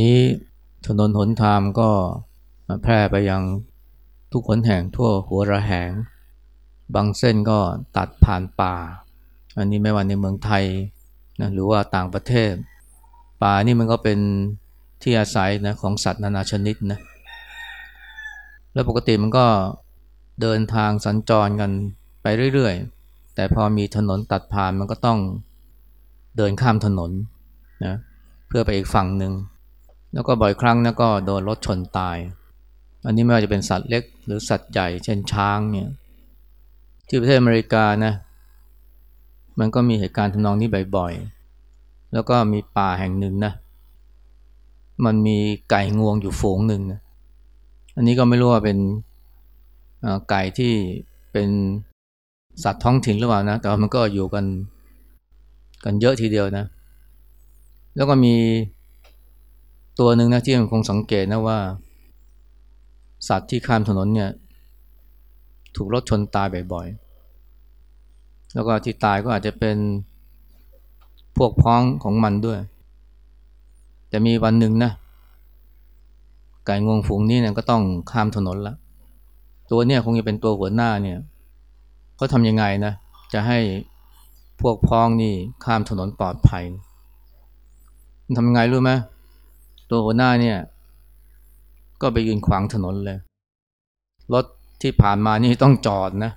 นี้ถนนหนทางก็แพร่ไปยังทุกขนแห่งทั่วหัวระแหง บางเส้นก็ตัดผ่านป่า อันนี้ไม่ว่าในเมืองไทยนะหรือว่าต่างประเทศ ป่านี่มันก็เป็นที่อาศัยนะของสัตว์นานาชนิดนะแล้วปกติมันก็เดินทางสัญจรกันไปเรื่อยๆ แต่พอมีถนนตัดผ่านมันก็ต้องเดินข้ามถนนนะเพื่อไปอีกฝั่งหนึ่ง แล้วก็บ่อยครั้งนะก็โดนรถชนตาย อันนี้ไม่ว่าจะเป็นสัตว์เล็กหรือสัตว์ใหญ่ เช่นช้างเนี่ยที่ประเทศอเมริกานะมันก็มีเหตุการณ์ทำนองนี้บ่อยๆ แล้วก็มีป่าแห่งหนึ่งนะมันมีไก่งวงอยู่ฝูงหนึ่งนะอันนี้ก็ไม่รู้ว่าเป็นไก่ที่เป็นสัตว์ท้องถิ่นหรือเปล่านะ แต่ว่ามันก็อยู่กันกันเยอะทีเดียวนะ แล้วก็มี ตัวหนึ่งนะที่มันคงสังเกตนะว่า สัตว์ที่ข้ามถนนเนี่ย ถูกรถชนตายบ่อยๆ แล้วก็ที่ตายก็อาจจะเป็นพวกพ้องของมันด้วย แต่มีวันหนึ่งนะไก่งวงฝูงนี้เนี่ยก็ต้องข้ามถนนละตัวเนี่ยคงจะเป็นตัวหัวหน้าเนี่ยเขาทำยังไงนะ จะให้พวกพ้องนี่ข้ามถนนปลอดภัยทำไงรู้ไหม ตัวหัวหน้าเนี่ย ก็ไปยืนขวางถนนเลย รถที่ผ่านมานี่ต้องจอดนะ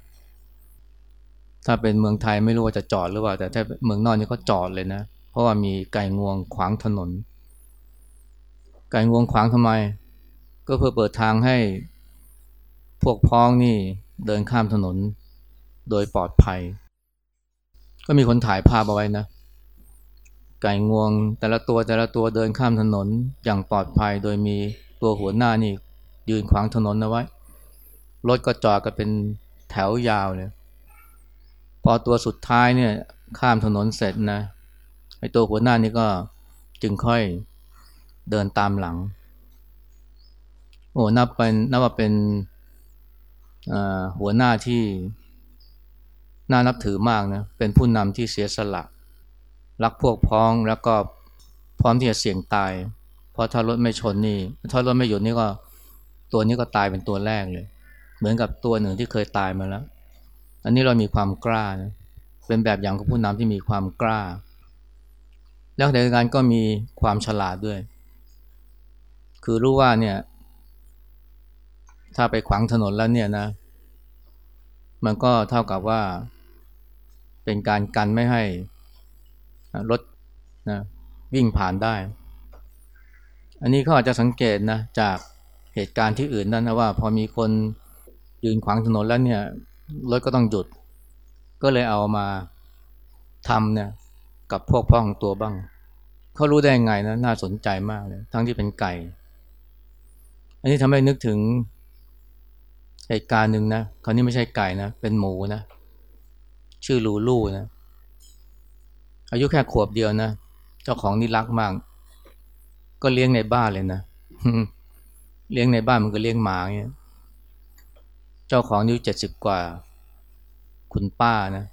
ถ้าเป็นเมืองไทยไม่รู้ว่าจะจอดหรือเปล่า แต่ถ้าเมืองนอกนี่ก็จอดเลยนะ เพราะว่ามีไก่งวงขวางถนน ไก่งวงขวางทำไม ก็เพื่อเปิดทางให้พวกพ้องนี่เดินข้ามถนนโดยปลอดภัย ก็มีคนถ่ายภาพเอาไว้นะ ไก่งวง แต่ละตัวแต่ละตัวเดินข้ามถนนอย่างปลอดภัยโดยมีตัวหัวหน้านี่ยืนขวางถนนเอาไว้ รถก็จอดกันเป็นแถวยาวเลย พอตัวสุดท้ายเนี่ยข้ามถนนเสร็จนะไอตัวหัวหน้านี่ก็จึงค่อยเดินตามหลัง โอ้นับเป็นนับว่าเป็นหัวหน้าที่น่านับถือมากนะ เป็นผู้นำที่เสียสละ รักพวกพ้องแล้วก็พร้อมที่จะเสี่ยงตาย เพราะถ้ารถไม่ชนนี่ถ้ารถไม่หยุดนี่ก็ตัวนี้ก็ตายเป็นตัวแรกเลย เหมือนกับตัวหนึ่งที่เคยตายมาแล้ว อันนี้เรามีความกล้านะเป็นแบบอย่างของผู้นำที่มีความกล้า แล้วในการก็มีความฉลาดด้วย คือรู้ว่าเนี่ย ถ้าไปขวางถนนแล้วเนี่ยนะ มันก็เท่ากับว่า เป็นการกันไม่ให้ รถนะวิ่งผ่านได้ อันนี้เขาอาจจะสังเกตนะจากเหตุการณ์ที่อื่นนั่นนะว่า พอมีคนยืนขวางถนนแล้วเนี่ยรถก็ต้องหยุด ก็เลยเอามาทำเนี่ยกับพวกพ่อของตัวบ้าง เขารู้ได้ยังไงนะน่าสนใจมากเลยทั้งที่เป็นไก่ อันนี้ทำให้นึกถึงเหตุการณ์หนึ่งนะคราวนี้ไม่ใช่ไก่นะ เป็นหมูนะ ชื่อลูลูนะ อายุแค่ขวบเดียวนะ เจ้าของนี่รักมาก ก็เลี้ยงในบ้านเลยนะ เลี้ยงในบ้านมันก็เลี้ยงหมาเนี่ย เจ้าของอายุเจ็ดสิบกว่า คุณป้านะ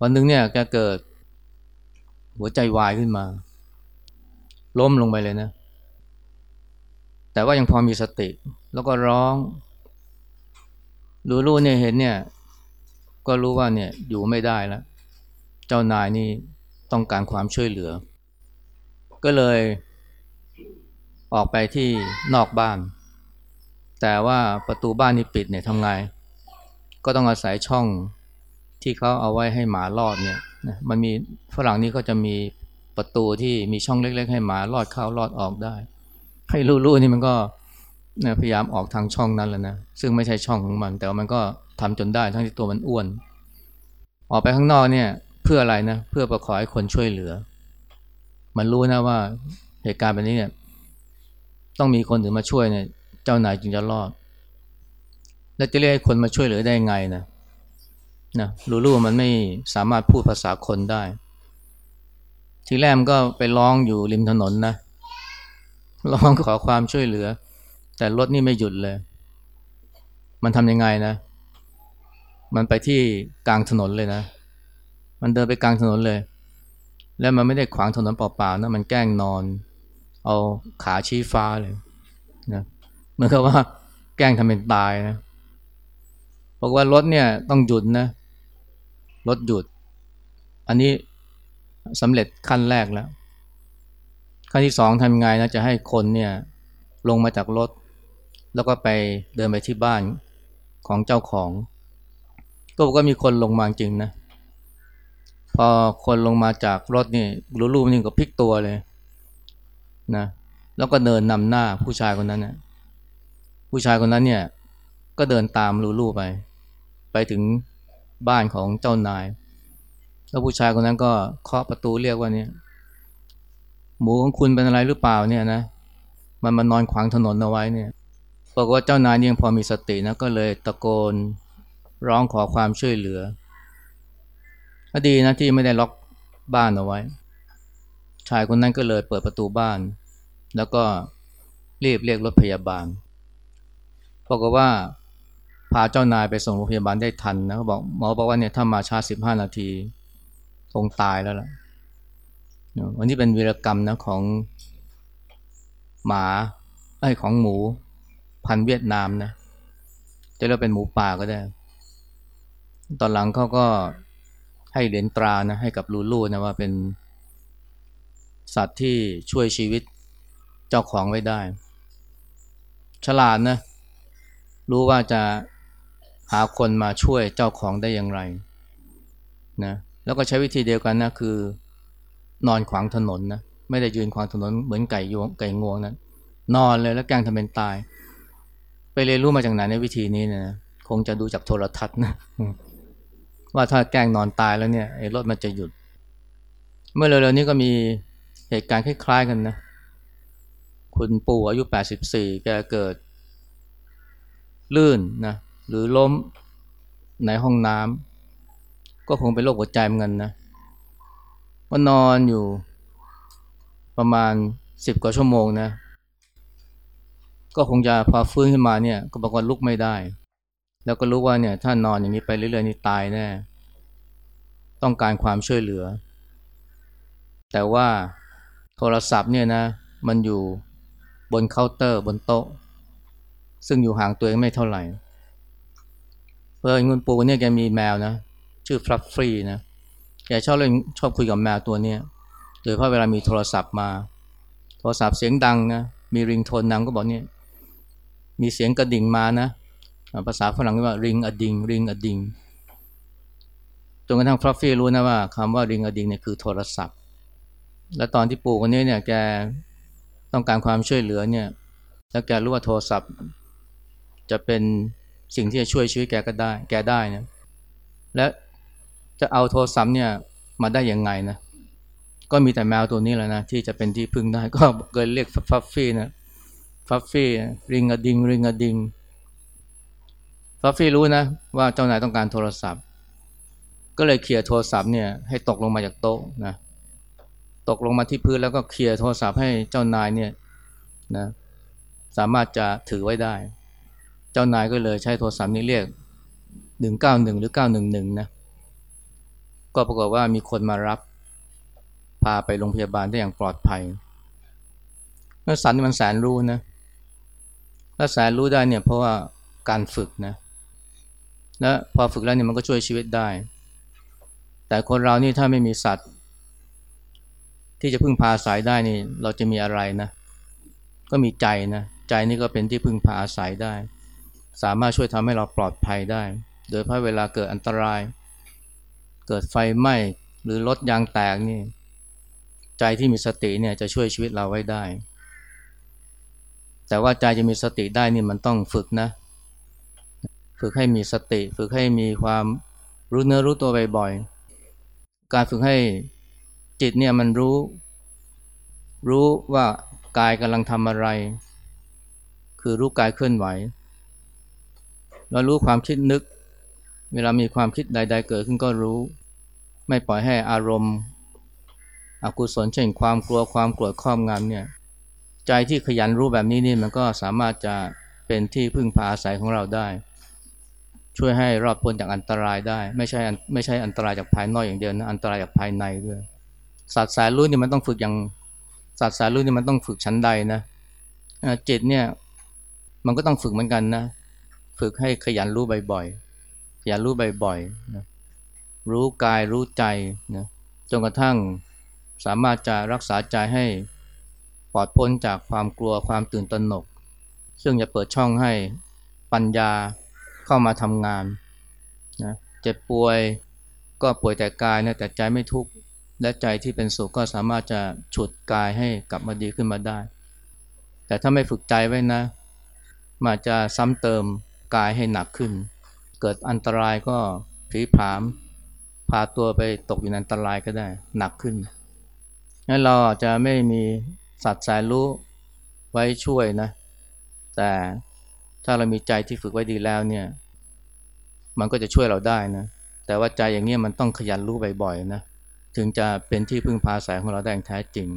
วันหนึ่งเนี่ยแกเกิด หัวใจวายขึ้นมา ล้มลงไปเลยนะ แต่ว่ายังพอมีสติ แล้วก็ร้องรู้ๆเนี่ยเห็นเนี่ย ก็รู้ว่าเนี่ยอยู่ไม่ได้แล้ว เจ้านายนี่ต้องการความช่วยเหลือ ก็เลยออกไปที่นอกบ้าน แต่ว่าประตูบ้านนี่ปิดเนี่ยทำไง ก็ต้องอาศัยช่องที่เขาเอาไว้ให้หมาลอดเนี่ยมันมีฝรั่งนี่ก็จะมีประตูที่มีช่องเล็ก ๆ ให้หมาลอดเข้าลอดออกได้ ให้รู้ๆนี่มันก็พยายามออกทางช่องนั้นแล้วนะซึ่งไม่ใช่ช่องของมัน แต่ว่ามันก็ทำจนได้ทั้งที่ตัวมันอ้วน ออกไปข้างนอกเนี่ย พื่ออะไรนะเพื่อประขอให้คนช่วยเหลือ มันรู้นะว่าเหตุการณ์แบบนี้เนี่ย ต้องมีคนถึงมาช่วยเนี่ย เจ้านายจึงจะรอด แล้วจะเรียกให้คนมาช่วยเหลือได้ไงนะนะรู้ๆมันไม่สามารถพูดภาษาคนได้ ทีแรกมันก็ไปร้องอยู่ริมถนนนะร้องขอความช่วยเหลือ แต่รถนี่ไม่หยุดเลย มันทำยังไงนะ มันไปที่กลางถนนเลยนะ มันเดินไปกลางถนนเลย แล้วมันไม่ได้ขวางถนนเปล่าๆนะมันแกล้งนอน เอาขาชี้ฟ้าเลยนะเหมือนกับว่าแกล้งทำเป็นตายนะบอกว่ารถเนี่ยต้องหยุดนะรถหยุด อันนี้สำเร็จขั้นแรกแล้ว ขั้นที่สองทำงไงนะจะให้คนเนี่ยลงมาจากรถ แล้วก็ไปเดินไปที่บ้านของเจ้าของ ก็บอกว่ามีคนลงมาจริงนะ พอคนลงมาจากรถนี่รู้รูปนี่ก็พลิกตัวเลยนะแล้วก็เดินนำหน้าผู้ชายคนนั้นนะผู้ชายคนนั้นเนี่ยก็เดินตามลูลูไป ไปถึงบ้านของเจ้านาย แล้วผู้ชายคนนั้นก็เคาะประตูเรียกว่าเนี่ยหมูของคุณเป็นอะไรหรือเปล่าเนี่ยนะมันมานอนขวางถนนเอาไว้เนี่ยบอกว่าเจ้านายยังพอมีสตินะก็เลยตะโกนร้องขอความช่วยเหลือ ก็ดีนะที่ไม่ได้ล็อกบ้านเอาไว้ ชายคนนั้นก็เลยเปิดประตูบ้าน แล้วก็รีบเรียกรถพยาบาลบอกว่าพาเจ้านายไปส่งโรงพยาบาลได้ทันนะเขาบอกหมอบอกว่าเนี่ยถ้ามาช้าสิบห้านาทีคงตายแล้วล่ะวันนี้เป็นวีรกรรมนะของหมาไอ้ของหมูพันเวียดนามนะจะเรียกเป็นหมูป่าก็ได้ ตอนหลังเขาก็ ให้เหรียญตรานะให้กับลูลูนะว่าเป็นสัตว์ที่ช่วยชีวิตเจ้าของไว้ได้ ฉลาดนะ รู้ว่าจะหาคนมาช่วยเจ้าของได้อย่างไรนะแล้วก็ใช้วิธีเดียวกันนะคือนอนขวางถนนนะไม่ได้ยืนขวางถนนเหมือนไก่ยวงไก่งวงนะนอนเลยแล้วแกล้งทำเป็นตาย ไปเรียนรู้มาจากไหนในวิธีนี้นะคงจะดูจากโทรทัศน์นะ ว่าถ้าแกล้งนอนตายแล้วเนี่ยไอ้รถมันจะหยุด เมื่อเร็วๆนี้ก็มีเหตุการณ์คล้ายๆกันนะ คุณปู่อายุ 84 แกเกิด ลื่นนะหรือล้มในห้องน้ำก็คงเป็นโรคหัวใจเหมือนกันนะว่านอนอยู่ประมาณ 10 กว่าชั่วโมงนะ ก็คงจะพอฟื้นขึ้นมาเนี่ย ก็บอกว่าลุกไม่ได้ แล้วก็รู้ว่าเนี่ยถ้านอนอย่างนี้ไปเรื่อยๆนี่ตายแน่ต้องการความช่วยเหลือ แต่ว่าโทรศัพท์เนี่ยนะ มันอยู่บนเคาน์เตอร์บนโต๊ะ ซึ่งอยู่ห่างตัวเองไม่เท่าไหร่เพื่อนคุณปูเนี่ยแกมีแมวนะ ชื่อฟลัฟฟี่นะแกชอบเล่นชอบคุยกับแมวตัวเนี้ยโดยเพราะเวลามีโทรศัพท์มา โทรศัพท์เสียงดังนะมีริงโทนนำก็บอกเนี่ยมีเสียงกระดิ่งมานะ ภาษาฝรั่งเรียกว่าริงอดิงริงอดิงจนกระทั่งฟลัฟฟี่รู้นะว่าคำว่าริงอดิงเนี่ยคือโทรศัพท์ และตอนที่ปู่คนนี้เนี่ยแกต้องการความช่วยเหลือเนี่ยแล้วแกรู้ว่าโทรศัพท์ จะเป็นสิ่งที่จะช่วยชีวิตแกก็ได้ แกได้นะและจะเอาโทรศัพท์เนี่ยมาได้ยังไงนะก็มีแต่แมวตัวนี้แหละนะที่จะเป็นที่พึ่งได้ก็เกิดเรียกฟัฟฟี่นะฟัฟฟี่ริงอดิงริงอดิง ฟัฟฟี่รู้นะว่าเจ้านายต้องการโทรศัพท์ ก็เลยเคลียร์โทรศัพท์เนี่ยให้ตกลงมาจากโต๊ะนะตกลงมาที่พื้นแล้วก็เคลียร์โทรศัพท์ให้เจ้านายเนี่ยนะสามารถจะถือไว้ได้ เจ้านายก็เลยใช้โทรศัพท์นี้เรียกหนึ่งเก้าหนึ่งหรือเก้าหนึ่งหนึ่งนะ ก็ปรากฏว่ามีคนมารับ พาไปโรงพยาบาลได้อย่างปลอดภัยแล้วสันมันแสนรู้นะและแสนรู้ได้เนี่ยเพราะว่าการฝึกนะ และพอฝึกแล้วเนี่ยมันก็ช่วยชีวิตได้ แต่คนเรานี่ถ้าไม่มีสัตว์ ที่จะพึ่งพาอาศัยได้นี่ เราจะมีอะไรนะ ก็มีใจนะใจนี่ก็เป็นที่พึ่งพาอาศัยได้ สามารถช่วยทำให้เราปลอดภัยได้ โดยเพราะเวลาเกิดอันตราย เกิดไฟไหม้หรือรถยางแตกนี่ใจที่มีสติเนี่ยจะช่วยชีวิตเราไว้ได้ แต่ว่าใจจะมีสติได้นี่มันต้องฝึกนะ ฝึกให้มีสติ ฝึกให้มีความรู้เนื้อรู้ตัวบ่อยๆ การฝึกให้จิตเนี่ยมันรู้ รู้ว่ากายกำลังทำอะไร คือรู้กายเคลื่อนไหวเรารู้ความคิดนึก เวลามีความคิดใด ๆ เกิดขึ้นก็รู้ ไม่ปล่อยให้อารมณ์ อกุศลเช่นความกลัวความกลัวครอบงำเนี่ยใจที่ขยันรู้แบบนี้นี่มันก็สามารถจะเป็นที่พึ่งพาอาศัยของเราได้ ช่วยให้รอดพ้นจากอันตรายได้ ไม่ใช่ไม่ใช่อันตรายจากภายนอกอย่างเดียวนะอันตรายจากภายในด้วยสัตว์สายรู้นี่มันต้องฝึกอย่างสัตว์สายรู้นี่มันต้องฝึกชั้นใดนะจิตเนี่ยมันก็ต้องฝึกเหมือนกันนะฝึกให้ขยันรู้บ่อยๆขยันรู้บ่อยๆนะรู้กายรู้ใจนะจนกระทั่งสามารถจะรักษาใจให้ปลอดพ้นจากความกลัวความตื่นตระหนก ซึ่งจะเปิดช่องให้ปัญญา เข้ามาทำงานนะเจ็บป่วยก็ป่วยแต่กายนะแต่ใจไม่ทุกข์และใจที่เป็นสุขก็สามารถจะฉุดกายให้กลับมาดีขึ้นมาได้ แต่ถ้าไม่ฝึกใจไว้นะ มาจะซ้ำเติมกายให้หนักขึ้น เกิดอันตรายก็ผีผาม พาตัวไปตกอยู่ในอันตรายก็ได้หนักขึ้นงั้นเราอาจจะไม่มีสัตว์สายรู้ไว้ช่วยนะ แต่ ถ้าเรามีใจที่ฝึกไว้ดีแล้วเนี่ย มันก็จะช่วยเราได้นะ แต่ว่าใจอย่างนี้มันต้องขยันรู้บ่อยๆนะ ถึงจะเป็นที่พึ่งพาสายของเราได้อย่างแท้จริง